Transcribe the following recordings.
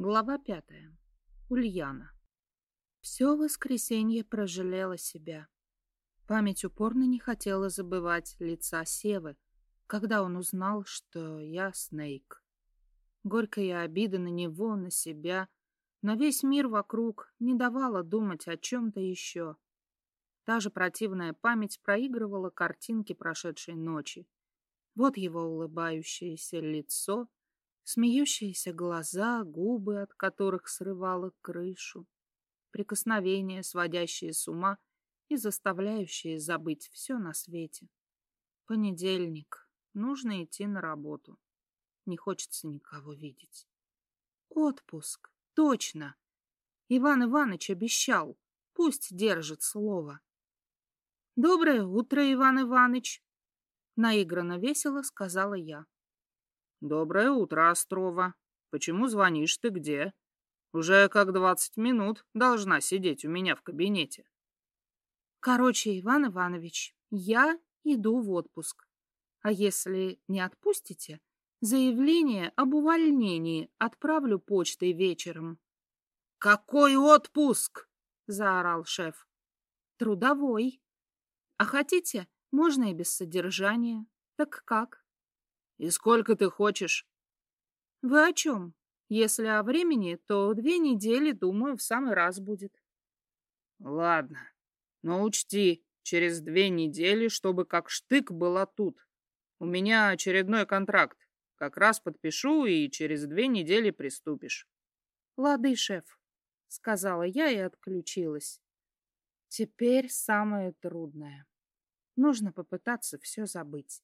Глава пятая. Ульяна. Все воскресенье прожалела себя. Память упорно не хотела забывать лица Севы, когда он узнал, что я Снейк. Горькая обида на него, на себя, на весь мир вокруг не давала думать о чем-то еще. Та же противная память проигрывала картинки прошедшей ночи. Вот его улыбающееся лицо — Смеющиеся глаза, губы, от которых срывало крышу, прикосновения, сводящие с ума и заставляющие забыть все на свете. Понедельник. Нужно идти на работу. Не хочется никого видеть. Отпуск. Точно. Иван Иванович обещал. Пусть держит слово. «Доброе утро, Иван Иванович!» Наигранно весело сказала я. «Доброе утро, Острова. Почему звонишь ты где? Уже как двадцать минут должна сидеть у меня в кабинете». «Короче, Иван Иванович, я иду в отпуск. А если не отпустите, заявление об увольнении отправлю почтой вечером». «Какой отпуск?» — заорал шеф. «Трудовой. А хотите, можно и без содержания. Так как?» И сколько ты хочешь? Вы о чем? Если о времени, то две недели, думаю, в самый раз будет. Ладно, но учти, через две недели, чтобы как штык была тут. У меня очередной контракт. Как раз подпишу, и через две недели приступишь. Лады, шеф, сказала я и отключилась. Теперь самое трудное. Нужно попытаться все забыть.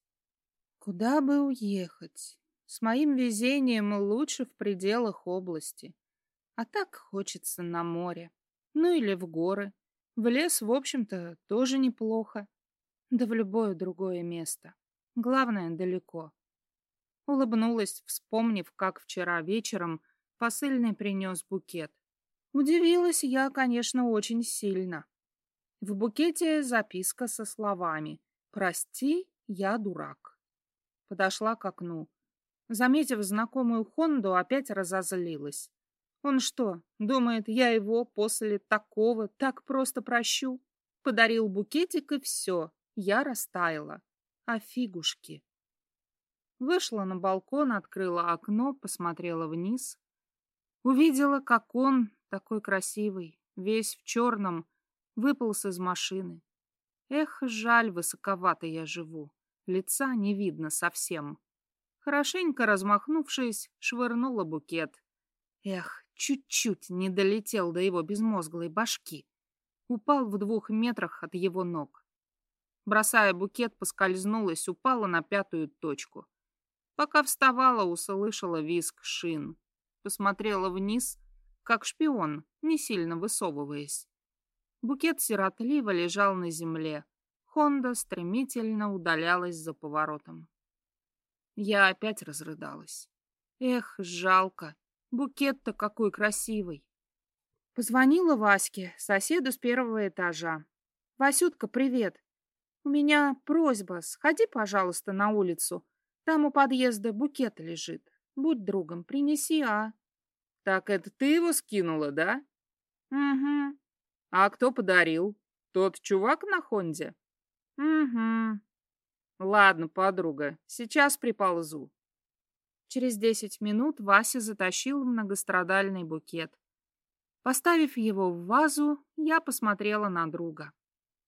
Куда бы уехать? С моим везением лучше в пределах области. А так хочется на море. Ну или в горы. В лес, в общем-то, тоже неплохо. Да в любое другое место. Главное, далеко. Улыбнулась, вспомнив, как вчера вечером посыльный принес букет. Удивилась я, конечно, очень сильно. В букете записка со словами «Прости, я дурак» подошла к окну. Заметив знакомую Хонду, опять разозлилась. Он что, думает, я его после такого так просто прощу? Подарил букетик и все, я растаяла. А фигушки? Вышла на балкон, открыла окно, посмотрела вниз. Увидела, как он, такой красивый, весь в черном, выполз из машины. Эх, жаль, высоковато я живу. Лица не видно совсем. Хорошенько размахнувшись, швырнула букет. Эх, чуть-чуть не долетел до его безмозглой башки. Упал в двух метрах от его ног. Бросая букет, поскользнулась, упала на пятую точку. Пока вставала, услышала визг шин. Посмотрела вниз, как шпион, не сильно высовываясь. Букет сиротливо лежал на земле. Хонда стремительно удалялась за поворотом. Я опять разрыдалась. Эх, жалко. Букет-то какой красивый. Позвонила Ваське, соседу с первого этажа. «Васютка, привет. У меня просьба, сходи, пожалуйста, на улицу. Там у подъезда букет лежит. Будь другом, принеси, а?» «Так это ты его скинула, да?» «Угу». «А кто подарил? Тот чувак на Хонде?» Угу. Ладно, подруга, сейчас приползу. Через десять минут Вася затащил многострадальный букет. Поставив его в вазу, я посмотрела на друга.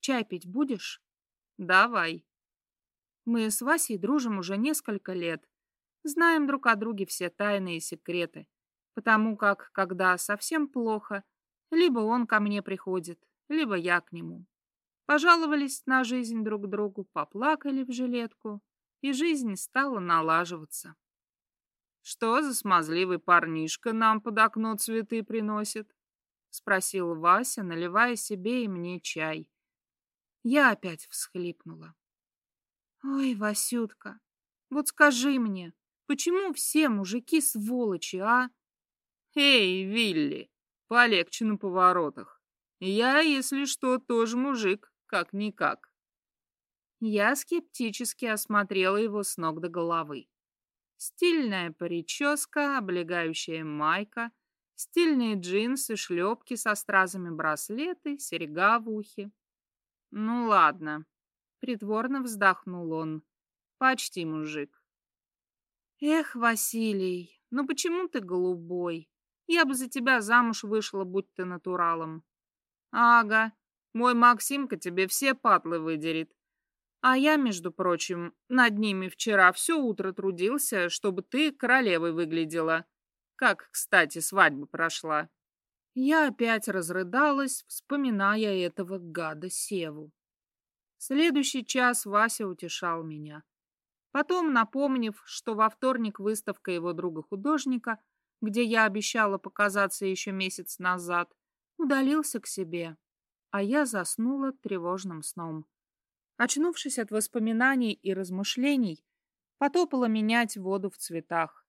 «Чай пить будешь?» «Давай». Мы с Васей дружим уже несколько лет. Знаем друг о друге все тайные секреты. Потому как, когда совсем плохо, либо он ко мне приходит, либо я к нему. Пожаловались на жизнь друг другу, поплакали в жилетку, и жизнь стала налаживаться. «Что за смазливый парнишка нам под окно цветы приносит?» — спросил Вася, наливая себе и мне чай. Я опять всхлипнула. «Ой, Васютка, вот скажи мне, почему все мужики сволочи, а?» «Эй, Вилли, полегче на поворотах. Я, если что, тоже мужик как-никак. Я скептически осмотрела его с ног до головы. Стильная прическа, облегающая майка, Стильные джинсы, шлепки со стразами браслеты, серега в ухе. Ну ладно, притворно вздохнул он. Почти мужик. Эх, Василий, ну почему ты голубой? Я бы за тебя замуж вышла, будь ты натуралом. Ага, мой Максимка тебе все патлы выдерет. А я, между прочим, над ними вчера все утро трудился, чтобы ты королевой выглядела. Как, кстати, свадьба прошла. Я опять разрыдалась, вспоминая этого гада Севу. Следующий час Вася утешал меня. Потом, напомнив, что во вторник выставка его друга-художника, где я обещала показаться еще месяц назад, удалился к себе, а я заснула тревожным сном. Очнувшись от воспоминаний и размышлений, потопала менять воду в цветах.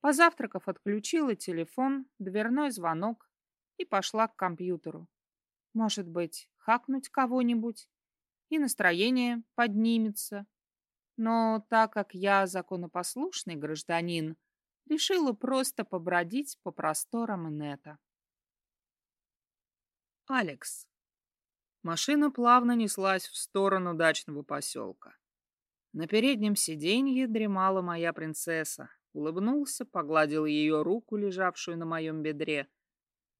Позавтракав, отключила телефон, дверной звонок и пошла к компьютеру. Может быть, хакнуть кого-нибудь, и настроение поднимется. Но так как я законопослушный гражданин, решила просто побродить по просторам инета. Алекс. Машина плавно неслась в сторону дачного поселка. На переднем сиденье дремала моя принцесса, улыбнулся, погладил ее руку, лежавшую на моем бедре.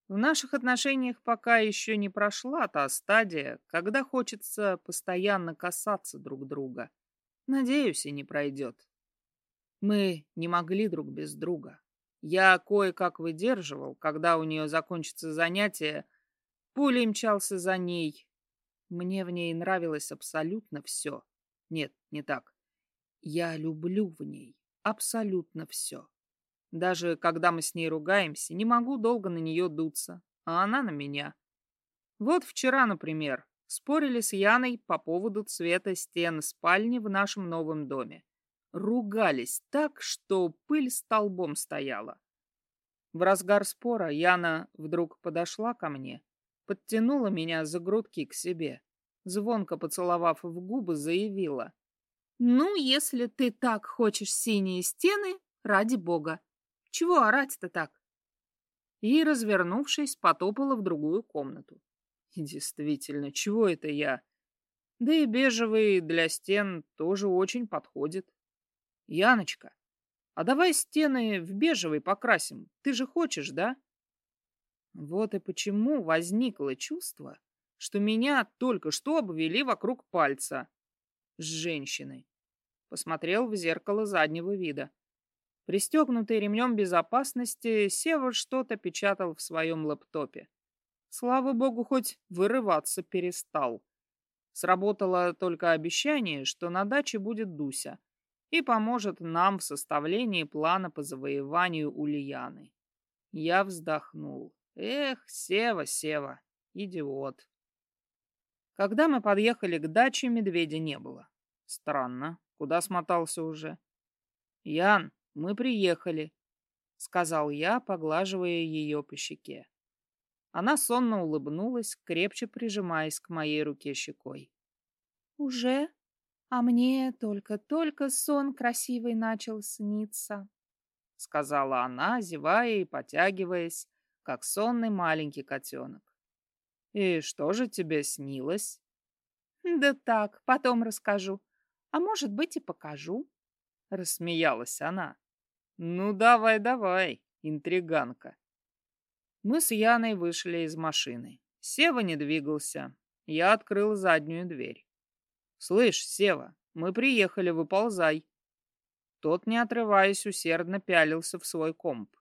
В наших отношениях пока еще не прошла та стадия, когда хочется постоянно касаться друг друга. Надеюсь, и не пройдет. Мы не могли друг без друга. Я кое-как выдерживал, когда у нее закончится занятие, пулей мчался за ней. Мне в ней нравилось абсолютно все. Нет, не так. Я люблю в ней абсолютно все. Даже когда мы с ней ругаемся, не могу долго на нее дуться, а она на меня. Вот вчера, например, спорили с Яной по поводу цвета стен спальни в нашем новом доме. Ругались так, что пыль столбом стояла. В разгар спора Яна вдруг подошла ко мне, подтянула меня за грудки к себе, звонко поцеловав в губы, заявила. Ну, если ты так хочешь синие стены, ради бога. Чего орать-то так? И, развернувшись, потопала в другую комнату. Действительно, чего это я? Да и бежевый для стен тоже очень подходит. Яночка, а давай стены в бежевый покрасим. Ты же хочешь, да? Вот и почему возникло чувство, что меня только что обвели вокруг пальца с женщиной. Посмотрел в зеркало заднего вида. Пристегнутый ремнем безопасности, Сева что-то печатал в своем лэптопе. Слава богу, хоть вырываться перестал. Сработало только обещание, что на даче будет Дуся и поможет нам в составлении плана по завоеванию Ульяны. Я вздохнул. Эх, Сева, Сева, идиот. Когда мы подъехали к даче, медведя не было. Странно. Куда смотался уже? Ян, мы приехали, сказал я, поглаживая ее по щеке. Она сонно улыбнулась, крепче прижимаясь к моей руке щекой. Уже? А мне только-только сон красивый начал сниться, сказала она, зевая и потягиваясь, как сонный маленький котенок. И что же тебе снилось? Да так, потом расскажу. А может быть и покажу. Рассмеялась она. Ну давай, давай, интриганка. Мы с Яной вышли из машины. Сева не двигался. Я открыл заднюю дверь. «Слышь, Сева, мы приехали, выползай». Тот, не отрываясь, усердно пялился в свой комп.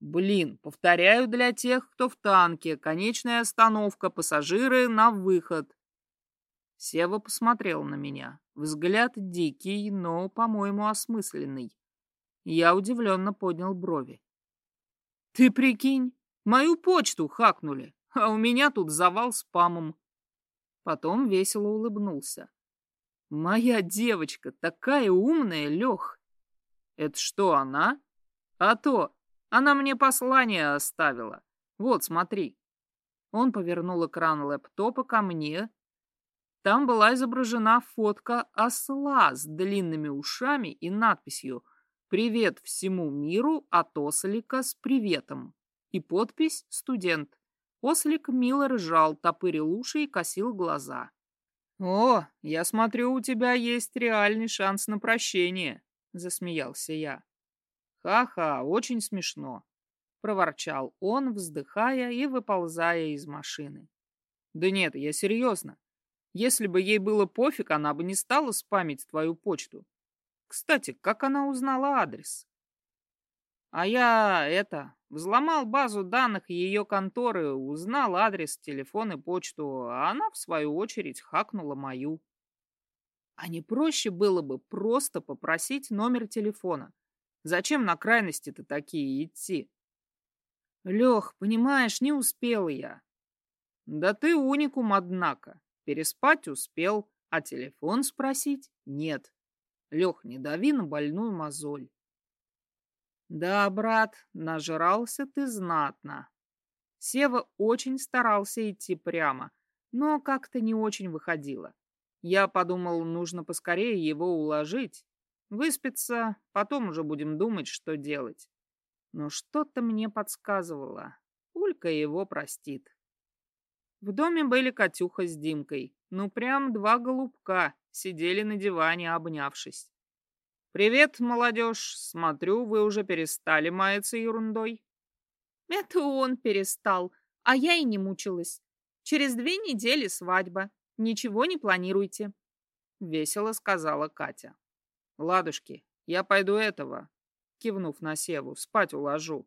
«Блин, повторяю для тех, кто в танке. Конечная остановка, пассажиры на выход». Сева посмотрел на меня. Взгляд дикий, но, по-моему, осмысленный. Я удивленно поднял брови. «Ты прикинь, мою почту хакнули, а у меня тут завал спамом». Потом весело улыбнулся. «Моя девочка такая умная, Лех!» «Это что, она?» «А то! Она мне послание оставила. Вот, смотри». Он повернул экран лэптопа ко мне, там была изображена фотка осла с длинными ушами и надписью «Привет всему миру от ослика с приветом». и подпись «Студент». Ослик мило ржал, топырил уши и косил глаза. «О, я смотрю, у тебя есть реальный шанс на прощение», — засмеялся я. «Ха-ха, очень смешно», — проворчал он, вздыхая и выползая из машины. «Да нет, я серьезно. Если бы ей было пофиг, она бы не стала спамить твою почту. Кстати, как она узнала адрес?» «А я, это, взломал базу данных ее конторы, узнал адрес, телефон и почту, а она, в свою очередь, хакнула мою». «А не проще было бы просто попросить номер телефона?» Зачем на крайности-то такие идти? Лех, понимаешь, не успел я. Да ты уникум, однако. Переспать успел, а телефон спросить нет. Лех, не дави на больную мозоль. Да, брат, нажрался ты знатно. Сева очень старался идти прямо, но как-то не очень выходило. Я подумал, нужно поскорее его уложить, Выспится, потом уже будем думать, что делать. Но что-то мне подсказывало. Улька его простит. В доме были Катюха с Димкой. Ну, прям два голубка сидели на диване, обнявшись. «Привет, молодежь. Смотрю, вы уже перестали маяться ерундой». «Это он перестал, а я и не мучилась. Через две недели свадьба. Ничего не планируйте», — весело сказала Катя. Ладушки, я пойду этого, кивнув на Севу, спать уложу.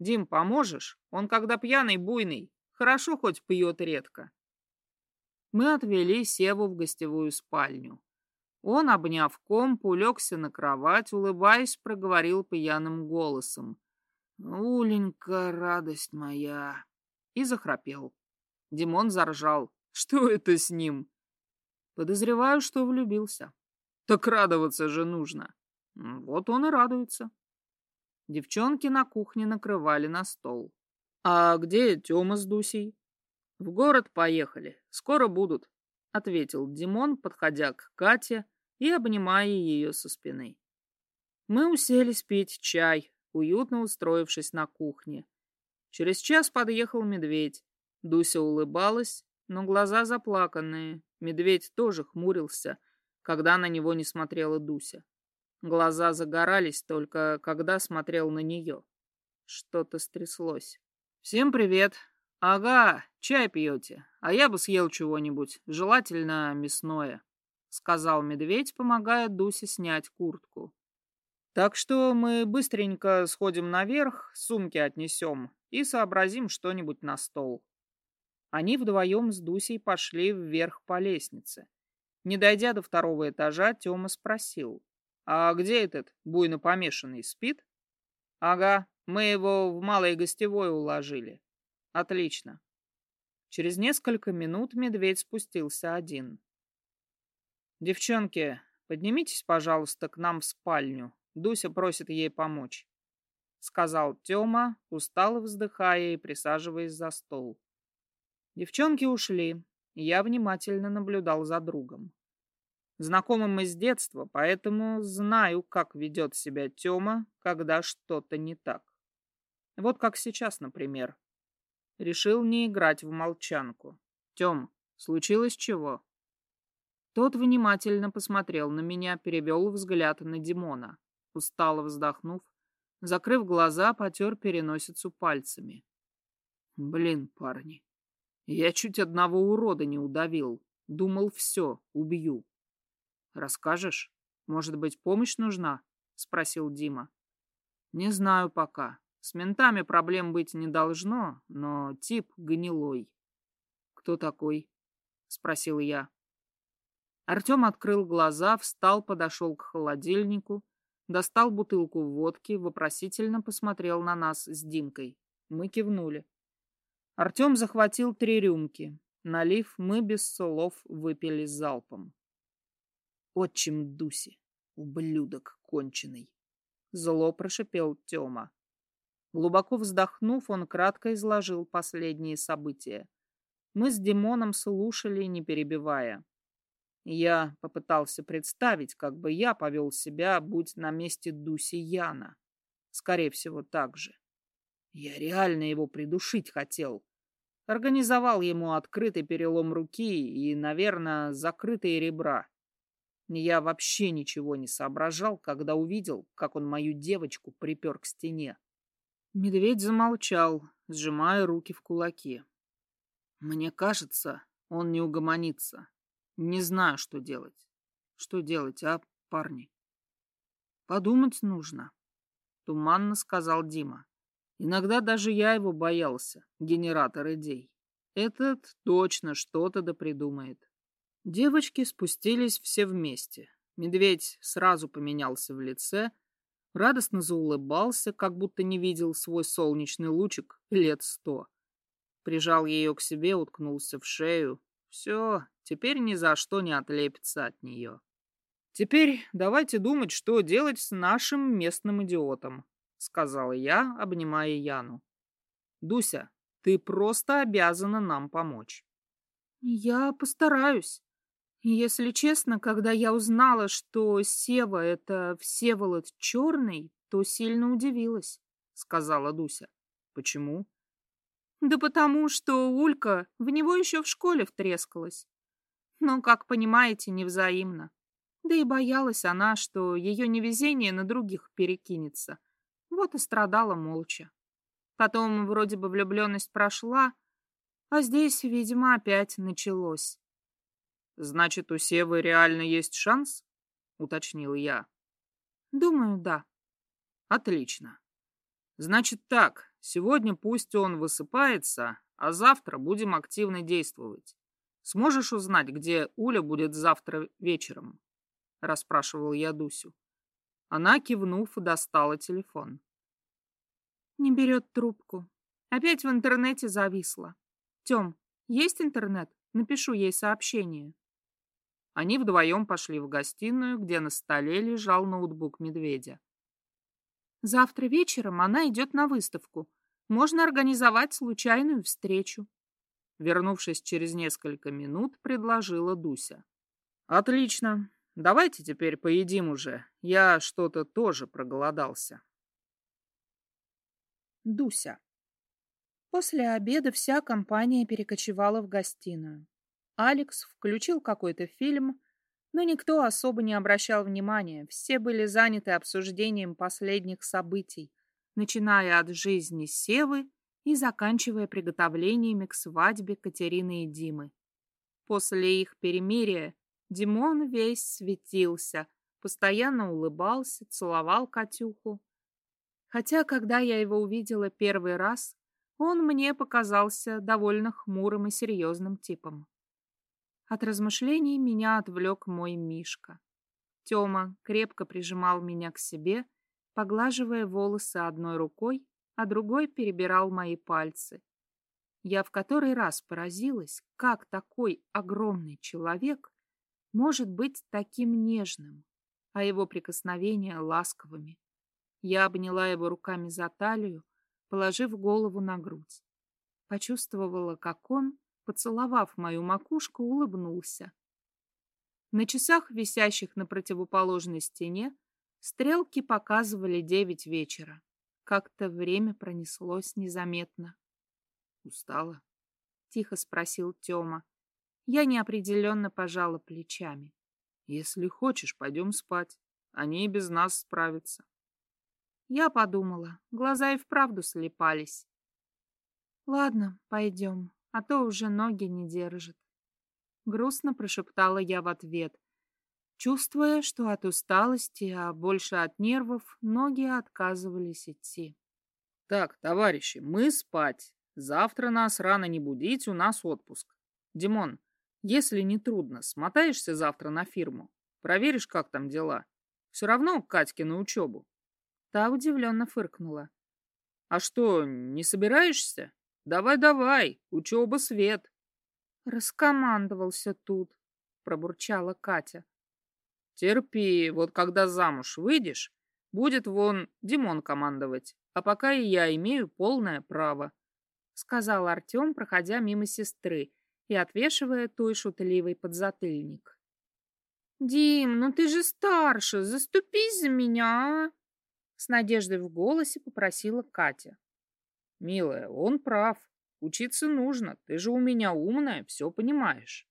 Дим, поможешь? Он когда пьяный, буйный. Хорошо хоть пьет редко. Мы отвели Севу в гостевую спальню. Он, обняв комп, улегся на кровать, улыбаясь, проговорил пьяным голосом. «Уленька, радость моя!» И захрапел. Димон заржал. «Что это с ним?» Подозреваю, что влюбился. Так радоваться же нужно. Вот он и радуется. Девчонки на кухне накрывали на стол. А где Тёма с Дусей? В город поехали. Скоро будут, ответил Димон, подходя к Кате и обнимая ее со спины. Мы уселись пить чай, уютно устроившись на кухне. Через час подъехал медведь. Дуся улыбалась, но глаза заплаканные. Медведь тоже хмурился — когда на него не смотрела Дуся. Глаза загорались только, когда смотрел на нее. Что-то стряслось. «Всем привет!» «Ага, чай пьете, а я бы съел чего-нибудь, желательно мясное», — сказал медведь, помогая Дусе снять куртку. «Так что мы быстренько сходим наверх, сумки отнесем и сообразим что-нибудь на стол». Они вдвоем с Дусей пошли вверх по лестнице. Не дойдя до второго этажа, Тёма спросил. «А где этот буйно помешанный, спит?» «Ага, мы его в малой гостевой уложили». «Отлично». Через несколько минут медведь спустился один. «Девчонки, поднимитесь, пожалуйста, к нам в спальню. Дуся просит ей помочь», — сказал Тёма, устало вздыхая и присаживаясь за стол. Девчонки ушли, я внимательно наблюдал за другом. Знакомы мы с детства, поэтому знаю, как ведет себя Тёма, когда что-то не так. Вот как сейчас, например. Решил не играть в молчанку. Тём, случилось чего? Тот внимательно посмотрел на меня, перевел взгляд на Димона. Устало вздохнув, закрыв глаза, потер переносицу пальцами. Блин, парни, я чуть одного урода не удавил. Думал, все, убью. Расскажешь? Может быть, помощь нужна? Спросил Дима. Не знаю пока. С ментами проблем быть не должно, но тип гнилой. Кто такой? Спросил я. Артем открыл глаза, встал, подошел к холодильнику, достал бутылку водки, вопросительно посмотрел на нас с Димкой. Мы кивнули. Артем захватил три рюмки. Налив, мы без слов выпили залпом. Отчим Дуси, ублюдок конченый. Зло прошипел Тёма. Глубоко вздохнув, он кратко изложил последние события. Мы с Димоном слушали, не перебивая. Я попытался представить, как бы я повел себя, будь на месте Дуси Яна. Скорее всего, так же. Я реально его придушить хотел. Организовал ему открытый перелом руки и, наверное, закрытые ребра. Я вообще ничего не соображал, когда увидел, как он мою девочку припер к стене. Медведь замолчал, сжимая руки в кулаки. Мне кажется, он не угомонится. Не знаю, что делать. Что делать, а, парни? Подумать нужно, туманно сказал Дима. Иногда даже я его боялся, генератор идей. Этот точно что-то да придумает. Девочки спустились все вместе. Медведь сразу поменялся в лице, радостно заулыбался, как будто не видел свой солнечный лучик лет сто. Прижал ее к себе, уткнулся в шею. Все, теперь ни за что не отлепится от нее. Теперь давайте думать, что делать с нашим местным идиотом, сказала я, обнимая Яну. Дуся, ты просто обязана нам помочь. Я постараюсь. Если честно, когда я узнала, что Сева — это Всеволод Черный, то сильно удивилась, — сказала Дуся. Почему? Да потому что Улька в него еще в школе втрескалась. Но, как понимаете, невзаимно. Да и боялась она, что ее невезение на других перекинется. Вот и страдала молча. Потом вроде бы влюбленность прошла, а здесь, видимо, опять началось. Значит, у Севы реально есть шанс? Уточнил я. Думаю, да. Отлично. Значит так, сегодня пусть он высыпается, а завтра будем активно действовать. Сможешь узнать, где Уля будет завтра вечером? Расспрашивал я Дусю. Она, кивнув, достала телефон. Не берет трубку. Опять в интернете зависла. Тем, есть интернет? Напишу ей сообщение. Они вдвоем пошли в гостиную, где на столе лежал ноутбук медведя. Завтра вечером она идет на выставку. Можно организовать случайную встречу. Вернувшись через несколько минут, предложила Дуся. Отлично. Давайте теперь поедим уже. Я что-то тоже проголодался. Дуся. После обеда вся компания перекочевала в гостиную. Алекс включил какой-то фильм, но никто особо не обращал внимания. Все были заняты обсуждением последних событий, начиная от жизни Севы и заканчивая приготовлениями к свадьбе Катерины и Димы. После их перемирия Димон весь светился, постоянно улыбался, целовал Катюху. Хотя, когда я его увидела первый раз, он мне показался довольно хмурым и серьезным типом. От размышлений меня отвлек мой Мишка. Тёма крепко прижимал меня к себе, поглаживая волосы одной рукой, а другой перебирал мои пальцы. Я в который раз поразилась, как такой огромный человек может быть таким нежным, а его прикосновения ласковыми. Я обняла его руками за талию, положив голову на грудь. Почувствовала, как он поцеловав мою макушку, улыбнулся. На часах, висящих на противоположной стене, стрелки показывали девять вечера. Как-то время пронеслось незаметно. «Устала?» — тихо спросил Тёма. Я неопределенно пожала плечами. «Если хочешь, пойдем спать. Они и без нас справятся». Я подумала, глаза и вправду слепались. «Ладно, пойдем а то уже ноги не держит. Грустно прошептала я в ответ, чувствуя, что от усталости, а больше от нервов, ноги отказывались идти. Так, товарищи, мы спать. Завтра нас рано не будить, у нас отпуск. Димон, если не трудно, смотаешься завтра на фирму. Проверишь, как там дела. Все равно Катьке на учебу. Та удивленно фыркнула. А что, не собираешься? Давай-давай, учеба свет. Раскомандовался тут, пробурчала Катя. Терпи, вот когда замуж выйдешь, будет вон Димон командовать, а пока и я имею полное право, сказал Артем, проходя мимо сестры и отвешивая той шутливый подзатыльник. «Дим, ну ты же старше, заступись за меня!» а!» С надеждой в голосе попросила Катя. Милая, он прав. Учиться нужно. Ты же у меня умная, все понимаешь.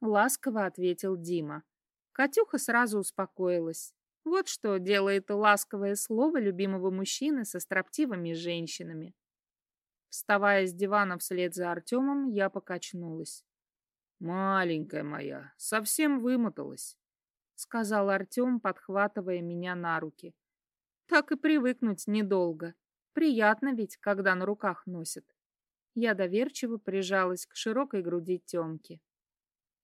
Ласково ответил Дима. Катюха сразу успокоилась. Вот что делает ласковое слово любимого мужчины со строптивыми женщинами. Вставая с дивана вслед за Артемом, я покачнулась. «Маленькая моя, совсем вымоталась», — сказал Артем, подхватывая меня на руки. «Так и привыкнуть недолго. Приятно ведь, когда на руках носят». Я доверчиво прижалась к широкой груди Темки.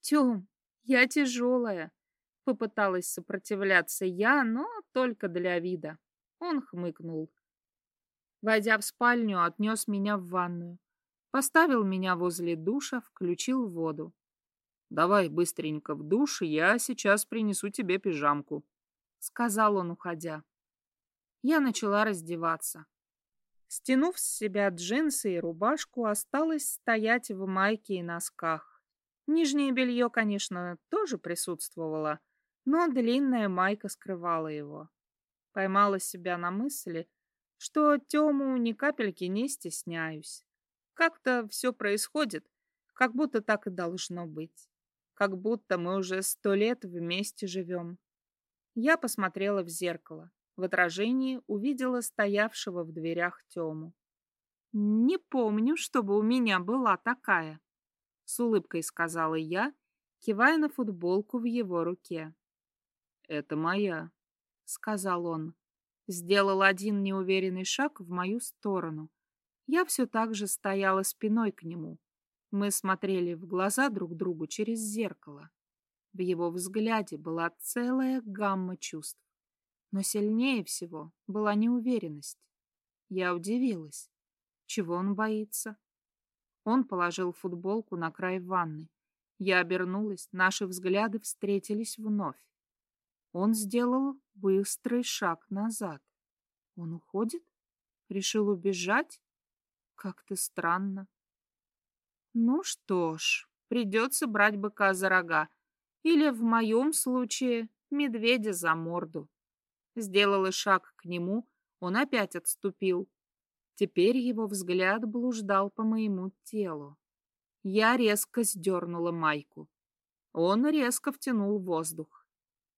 «Тем, я тяжелая», — попыталась сопротивляться я, но только для вида. Он хмыкнул. Войдя в спальню, отнес меня в ванную. Поставил меня возле душа, включил воду. Давай быстренько в душ, я сейчас принесу тебе пижамку, сказал он, уходя. Я начала раздеваться. Стянув с себя джинсы и рубашку, осталось стоять в майке и носках. Нижнее белье, конечно, тоже присутствовало, но длинная майка скрывала его. Поймала себя на мысли, что Тему ни капельки не стесняюсь. Как-то все происходит, как будто так и должно быть как будто мы уже сто лет вместе живем. Я посмотрела в зеркало. В отражении увидела стоявшего в дверях Тему. «Не помню, чтобы у меня была такая», — с улыбкой сказала я, кивая на футболку в его руке. «Это моя», — сказал он. Сделал один неуверенный шаг в мою сторону. Я все так же стояла спиной к нему, мы смотрели в глаза друг другу через зеркало. В его взгляде была целая гамма чувств. Но сильнее всего была неуверенность. Я удивилась. Чего он боится? Он положил футболку на край ванны. Я обернулась, наши взгляды встретились вновь. Он сделал быстрый шаг назад. Он уходит? Решил убежать? Как-то странно. Ну что ж, придется брать быка за рога. Или, в моем случае, медведя за морду. Сделала шаг к нему, он опять отступил. Теперь его взгляд блуждал по моему телу. Я резко сдернула майку. Он резко втянул воздух.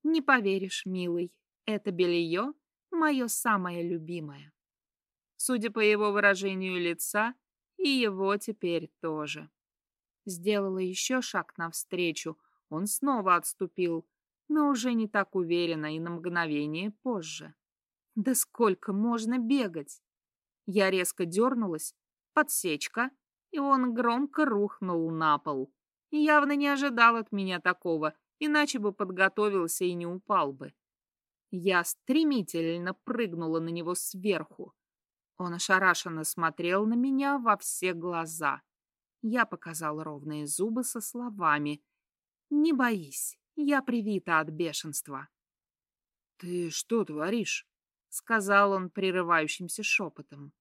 Не поверишь, милый, это белье мое самое любимое. Судя по его выражению лица, и его теперь тоже. Сделала еще шаг навстречу. Он снова отступил, но уже не так уверенно и на мгновение позже. Да сколько можно бегать? Я резко дернулась, подсечка, и он громко рухнул на пол. Явно не ожидал от меня такого, иначе бы подготовился и не упал бы. Я стремительно прыгнула на него сверху. Он ошарашенно смотрел на меня во все глаза. Я показал ровные зубы со словами «Не боись, я привита от бешенства». «Ты что творишь?» — сказал он прерывающимся шепотом.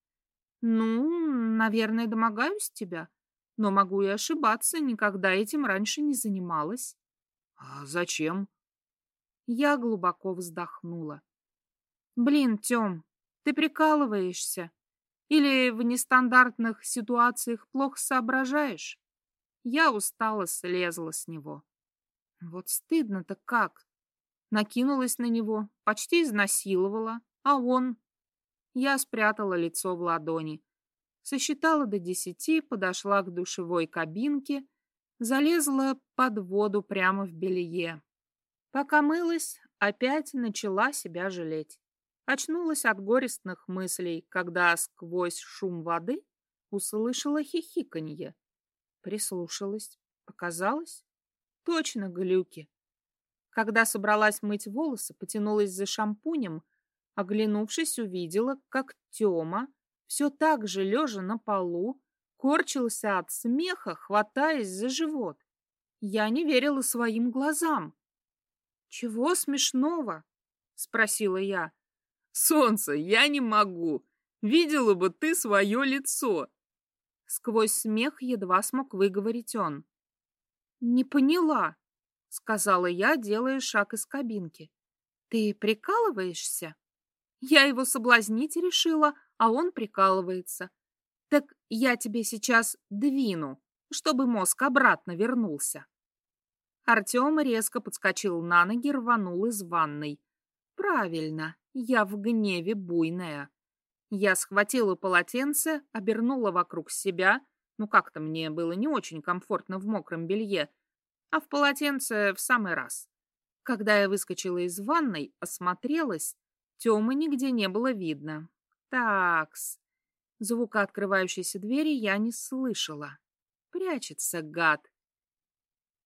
«Ну, наверное, домогаюсь тебя, но могу и ошибаться, никогда этим раньше не занималась». «А зачем?» Я глубоко вздохнула. «Блин, Тём, ты прикалываешься. Или в нестандартных ситуациях плохо соображаешь? Я устало слезла с него. Вот стыдно-то как. Накинулась на него, почти изнасиловала, а он... Я спрятала лицо в ладони. Сосчитала до десяти, подошла к душевой кабинке, залезла под воду прямо в белье. Пока мылась, опять начала себя жалеть. Очнулась от горестных мыслей, когда сквозь шум воды услышала хихиканье. Прислушалась. Показалось? Точно глюки. Когда собралась мыть волосы, потянулась за шампунем, оглянувшись, увидела, как Тёма, все так же лежа на полу, корчился от смеха, хватаясь за живот. Я не верила своим глазам. «Чего смешного?» — спросила я. Солнце, я не могу. Видела бы ты свое лицо. Сквозь смех едва смог выговорить он. Не поняла, сказала я, делая шаг из кабинки. Ты прикалываешься? Я его соблазнить решила, а он прикалывается. Так я тебе сейчас двину, чтобы мозг обратно вернулся. Артем резко подскочил на ноги, рванул из ванной. Правильно, я в гневе буйная. Я схватила полотенце, обернула вокруг себя. Ну, как-то мне было не очень комфортно в мокром белье, а в полотенце в самый раз. Когда я выскочила из ванной, осмотрелась, Тёмы нигде не было видно. Такс. Звука открывающейся двери я не слышала. Прячется гад.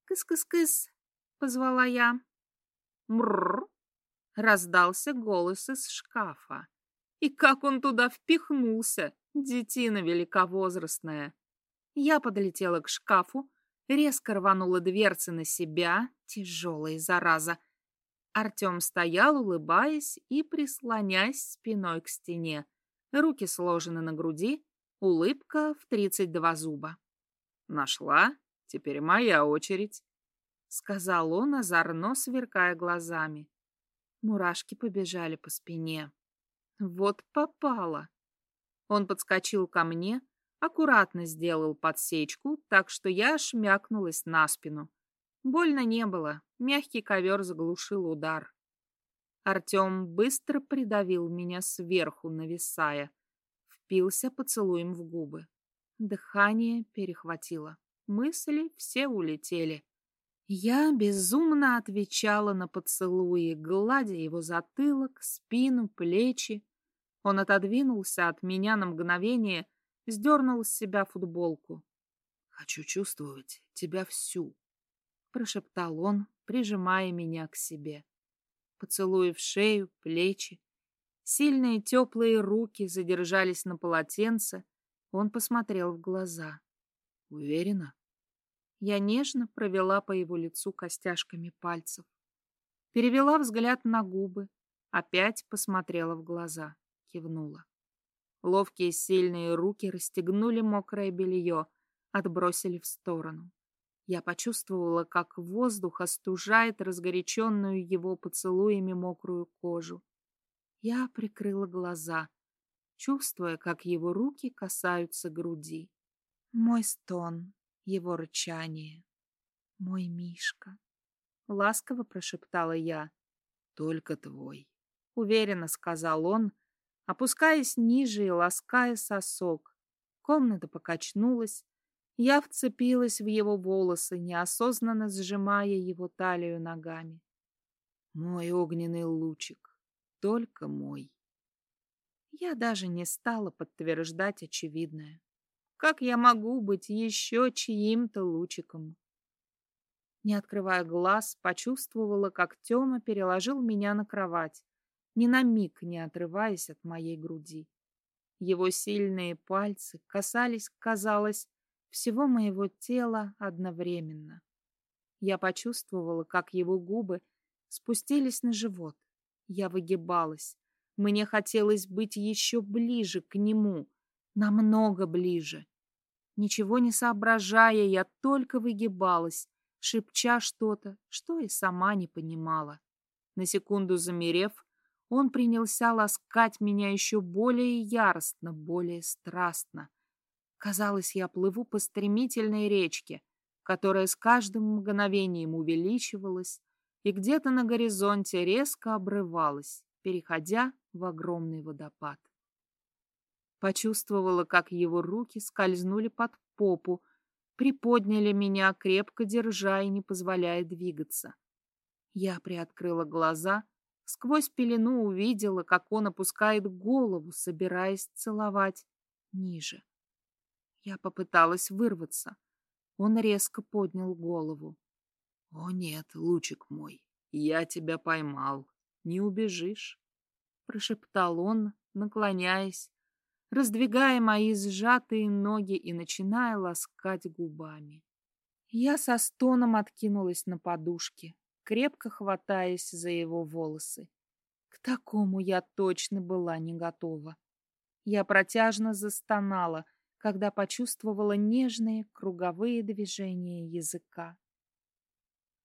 «Кыс-кыс-кыс!» — позвала я. «Мрррр!» — раздался голос из шкафа. И как он туда впихнулся, детина великовозрастная. Я подлетела к шкафу, резко рванула дверцы на себя, тяжелая зараза. Артем стоял, улыбаясь и прислоняясь спиной к стене. Руки сложены на груди, улыбка в тридцать два зуба. «Нашла? Теперь моя очередь», — сказал он, озорно сверкая глазами. Мурашки побежали по спине. Вот попало. Он подскочил ко мне, аккуратно сделал подсечку, так что я шмякнулась на спину. Больно не было, мягкий ковер заглушил удар. Артем быстро придавил меня сверху, нависая. Впился поцелуем в губы. Дыхание перехватило. Мысли все улетели. Я безумно отвечала на поцелуи, гладя его затылок, спину, плечи. Он отодвинулся от меня на мгновение — сдернул с себя футболку. «Хочу чувствовать тебя всю», — прошептал он, прижимая меня к себе. Поцелуи в шею, плечи. Сильные теплые руки задержались на полотенце. Он посмотрел в глаза. «Уверена?» Я нежно провела по его лицу костяшками пальцев. Перевела взгляд на губы, опять посмотрела в глаза, кивнула. Ловкие сильные руки расстегнули мокрое белье, отбросили в сторону. Я почувствовала, как воздух остужает разгоряченную его поцелуями мокрую кожу. Я прикрыла глаза, чувствуя, как его руки касаются груди. Мой стон, его рычание. Мой Мишка. Ласково прошептала я. Только твой. Уверенно сказал он, опускаясь ниже и лаская сосок. Комната покачнулась. Я вцепилась в его волосы, неосознанно сжимая его талию ногами. Мой огненный лучик, только мой. Я даже не стала подтверждать очевидное. Как я могу быть еще чьим-то лучиком? Не открывая глаз, почувствовала, как Тёма переложил меня на кровать ни на миг не отрываясь от моей груди. Его сильные пальцы касались, казалось, всего моего тела одновременно. Я почувствовала, как его губы спустились на живот. Я выгибалась. Мне хотелось быть еще ближе к нему, намного ближе. Ничего не соображая, я только выгибалась, шепча что-то, что и сама не понимала. На секунду замерев, он принялся ласкать меня еще более яростно, более страстно. Казалось, я плыву по стремительной речке, которая с каждым мгновением увеличивалась и где-то на горизонте резко обрывалась, переходя в огромный водопад. Почувствовала, как его руки скользнули под попу, приподняли меня, крепко держа и не позволяя двигаться. Я приоткрыла глаза — Сквозь пелену увидела, как он опускает голову, собираясь целовать ниже. Я попыталась вырваться. Он резко поднял голову. — О нет, лучик мой, я тебя поймал, не убежишь, — прошептал он, наклоняясь, раздвигая мои сжатые ноги и начиная ласкать губами. Я со стоном откинулась на подушке, крепко хватаясь за его волосы. К такому я точно была не готова. Я протяжно застонала, когда почувствовала нежные круговые движения языка.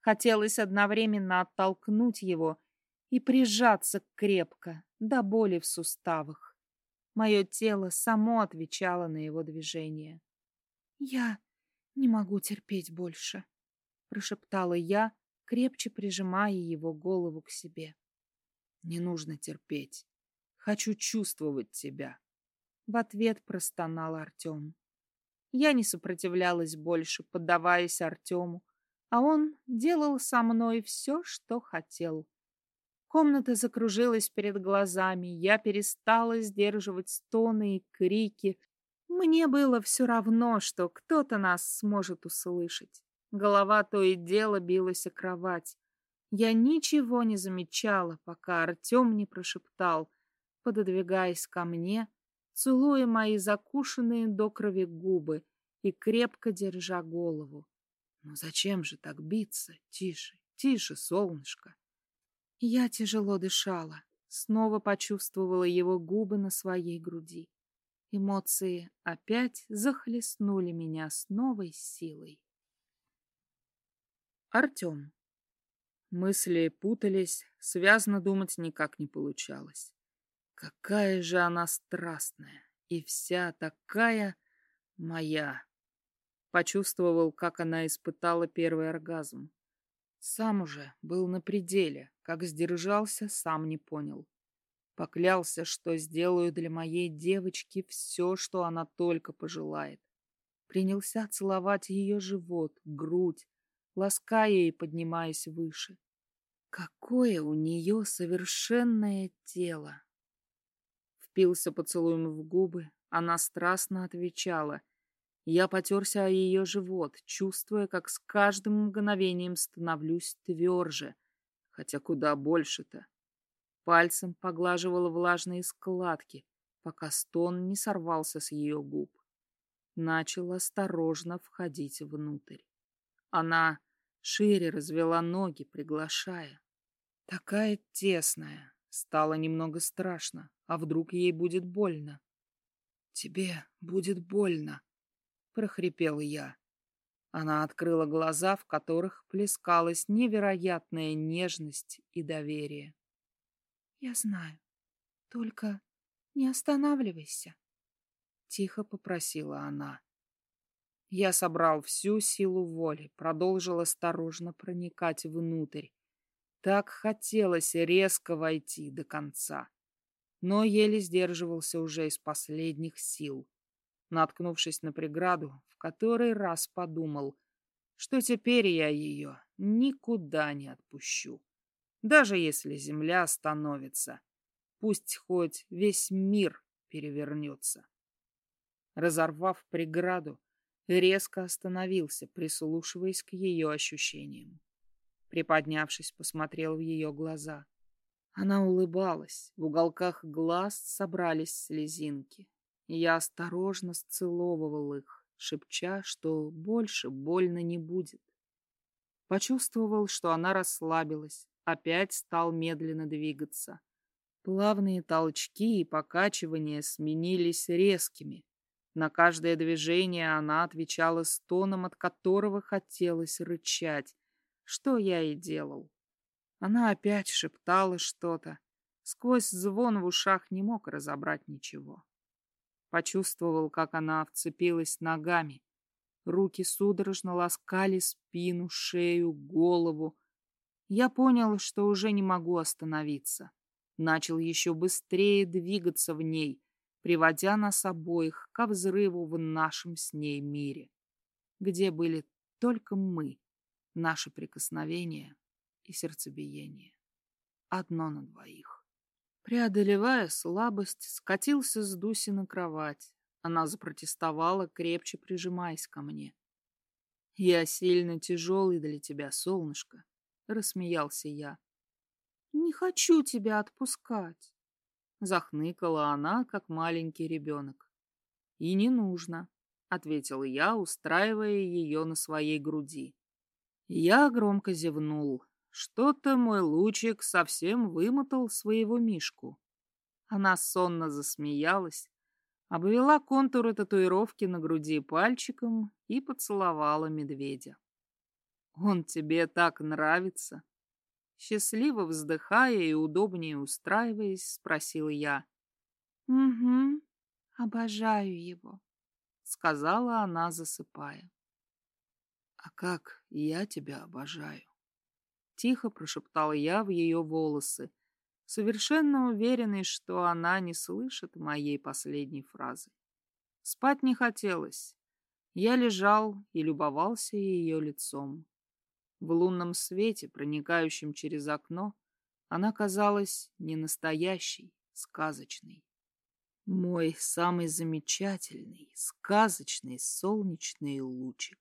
Хотелось одновременно оттолкнуть его и прижаться крепко, до боли в суставах. Мое тело само отвечало на его движение. «Я не могу терпеть больше», — прошептала я, крепче прижимая его голову к себе. «Не нужно терпеть. Хочу чувствовать тебя», — в ответ простонал Артем. Я не сопротивлялась больше, поддаваясь Артему, а он делал со мной все, что хотел. Комната закружилась перед глазами, я перестала сдерживать стоны и крики. Мне было все равно, что кто-то нас сможет услышать. Голова то и дело билась о кровать. Я ничего не замечала, пока Артем не прошептал, пододвигаясь ко мне, целуя мои закушенные до крови губы и крепко держа голову. «Ну зачем же так биться? Тише, тише, солнышко!» Я тяжело дышала, снова почувствовала его губы на своей груди. Эмоции опять захлестнули меня с новой силой. Артем. Мысли путались, связно думать никак не получалось. Какая же она страстная и вся такая моя. Почувствовал, как она испытала первый оргазм. Сам уже был на пределе, как сдержался, сам не понял. Поклялся, что сделаю для моей девочки все, что она только пожелает. Принялся целовать ее живот, грудь, лаская и поднимаясь выше. Какое у нее совершенное тело! Впился поцелуем в губы, она страстно отвечала — я потерся о ее живот, чувствуя, как с каждым мгновением становлюсь тверже, хотя куда больше-то. Пальцем поглаживала влажные складки, пока стон не сорвался с ее губ. Начал осторожно входить внутрь. Она шире развела ноги, приглашая. Такая тесная. Стало немного страшно. А вдруг ей будет больно? Тебе будет больно, прохрипел я. Она открыла глаза, в которых плескалась невероятная нежность и доверие. «Я знаю. Только не останавливайся», — тихо попросила она. Я собрал всю силу воли, продолжил осторожно проникать внутрь. Так хотелось резко войти до конца, но еле сдерживался уже из последних сил наткнувшись на преграду, в который раз подумал, что теперь я ее никуда не отпущу. Даже если земля остановится, пусть хоть весь мир перевернется. Разорвав преграду, резко остановился, прислушиваясь к ее ощущениям. Приподнявшись, посмотрел в ее глаза. Она улыбалась, в уголках глаз собрались слезинки. Я осторожно сцеловывал их, шепча, что больше больно не будет. Почувствовал, что она расслабилась, опять стал медленно двигаться. Плавные толчки и покачивания сменились резкими. На каждое движение она отвечала стоном, от которого хотелось рычать, что я и делал. Она опять шептала что-то. Сквозь звон в ушах не мог разобрать ничего. Почувствовал, как она вцепилась ногами. Руки судорожно ласкали спину, шею, голову. Я понял, что уже не могу остановиться. Начал еще быстрее двигаться в ней, приводя нас обоих ко взрыву в нашем с ней мире, где были только мы, наши прикосновения и сердцебиение. Одно на двоих. Преодолевая слабость, скатился с Дуси на кровать. Она запротестовала, крепче прижимаясь ко мне. «Я сильно тяжелый для тебя, солнышко», — рассмеялся я. «Не хочу тебя отпускать», — захныкала она, как маленький ребенок. «И не нужно», — ответил я, устраивая ее на своей груди. Я громко зевнул. Что-то мой лучик совсем вымотал своего мишку. Она сонно засмеялась, обвела контуры татуировки на груди пальчиком и поцеловала медведя. «Он тебе так нравится?» Счастливо вздыхая и удобнее устраиваясь, спросил я. «Угу», Обожаю его, сказала она, засыпая. А как я тебя обожаю. Тихо прошептал я в ее волосы, совершенно уверенный, что она не слышит моей последней фразы. Спать не хотелось. Я лежал и любовался ее лицом. В лунном свете, проникающем через окно, она казалась не настоящей, сказочной. Мой самый замечательный, сказочный солнечный лучик.